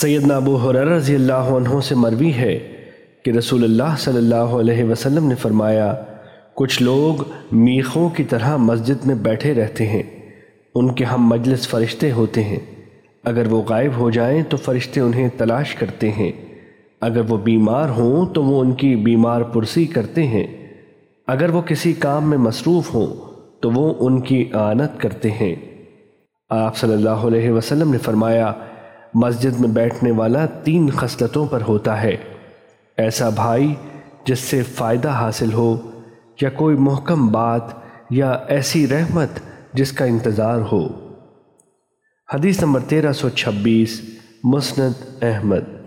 سیدنا ابو حرر رضی اللہ عنہ سے مروی ہے کہ رسول اللہ صلی اللہ علیہ وسلم نے فرمایا، کچھ لوگ میخوں کی طرح مسجد میں بیٹھے رہتے ہیں، ان کے ہم مجلس فرشتے ہوتے ہیں۔ اگر وہ غائب ہو جائیں تو فرشتے انہیں تلاش کرتے ہیں۔ اگر وہ بیمار ہوں تو وہ ان کی بیمار پرسی کرتے ہیں۔ اگر وہ کسی کام میں مصروف ہوں تو وہ ان کی آنت کرتے ہیں۔ آپ صلی اللہ علیہ وسلم نے فرمایا مسجد میں بیٹھنے والا تین خصلتوں پر ہوتا ہے۔ ایسا بھائی جس سے فائدہ حاصل ہو، یا کوئی محکم بات، یا ایسی رحمت جس کا انتظار ہو۔ حدیث نمبر تیرہ سو چھبیس، مسند احمد۔